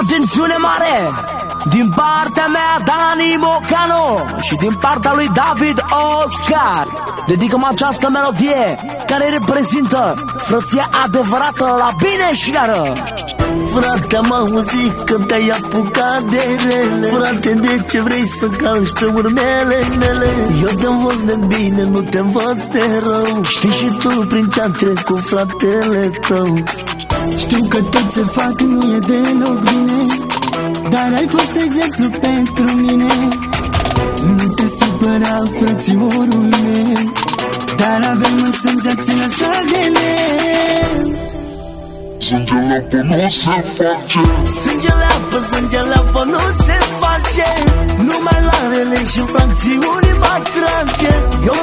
Atențiune mare! Din partea mea, Dani Mocano Și din partea lui David Oscar. Dedicăm această melodie Care reprezintă frăția adevărată la bine și iară. Frate, am auzit că te-ai apucat de rele Frate, de ce vrei să calci pe urmele mele? Eu te învăț de bine, nu te învăț de rău. Știi și tu prin ce-a trecut fratele tău Știu că tot ce fac nu e deloc bine Dar ai fost exemplu pentru mine. Nu te supăra, frățiorul meu Dar avem în sânge aceleași ardele Sângele apă nu se face. Sângele apă, sângele apă nu se face. Numai la rele și fracțiuni mă trage Eu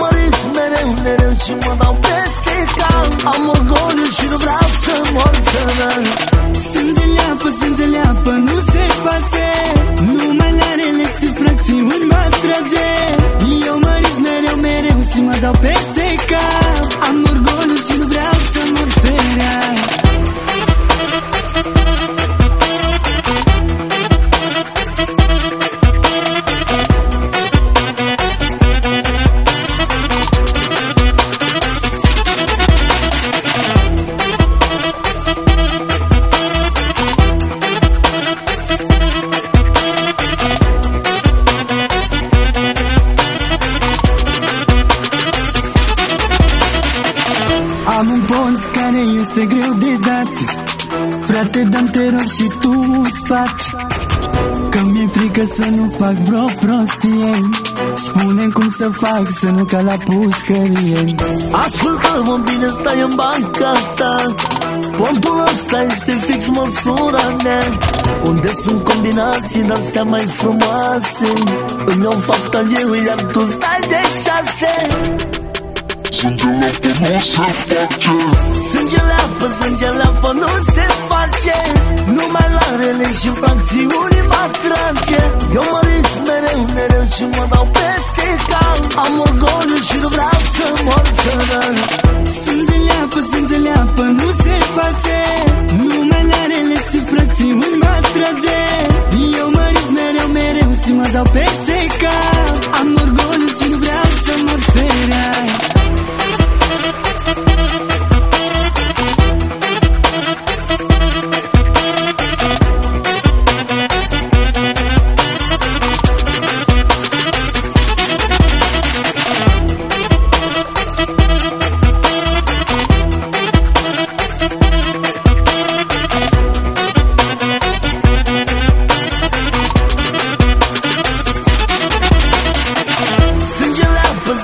apă, sângele apă nu se face. Numai la rele și fracțiuni mă trage Eu mă risc mereu, mereu și mă dau peste cap. Am orgoliu Am un pont care este greu de dat. Frate, dăm te rog și tu un sfat. Că mi-e frică să nu fac vreo prostie. Spune cum să fac să nu ca la pușcărie. Ascultă-mă bine, stai în banca ta Pontul ăsta este fix măsura mea. Unde sunt combinații de-astea mai frumoase? Îmi iau fapta eu, iar tu stai de șase Sângele apă nu se face. Sângele apă, sângele apă nu se face. Numai la rele și fracțiuni mă trage Eu mă risc mereu, mereu și mă dau peste cap. Am orgoliu și nu vreau să mor sărăc Sângele apă, sângele apă nu se face. Numai la rele și fracțiuni mă trage Eu mă risc mereu, mereu și mă dau peste cap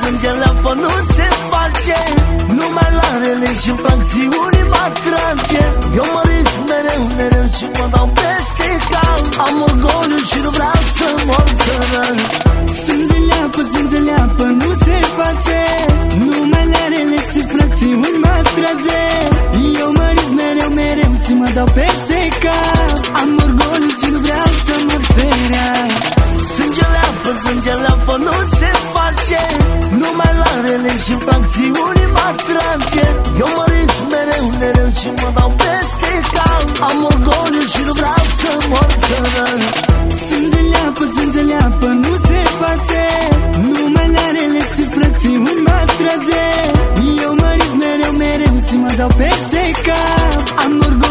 Sângele apă, sângele apă nu se face. Numai la rele și fracțiuni mă trage. Eu mă risc mereu, mereu și mă dau peste cap. Am orgoliu și nu vreau să mor sărăc Sângele apă, sângele apă nu se face. Numai la rele și fracțiuni mă trage. Eu mă risc mereu, mereu și mă dau peste cap. Am orgoliu și nu vreau să mă fereai Sângele apă, sângele apă nu se face Numai Chiar și fracțiuni m-ar trage. Eu mă risc mereu, mereu și mă dau peste cal Am orgoliu și nu vreau să mor sărăr Sânge leapă, sânge leapă, nu se face. Numai la rele fracțiuni m-ar trage. Eu mă risc mereu, mereu și mă dau peste cap. Am orgoliu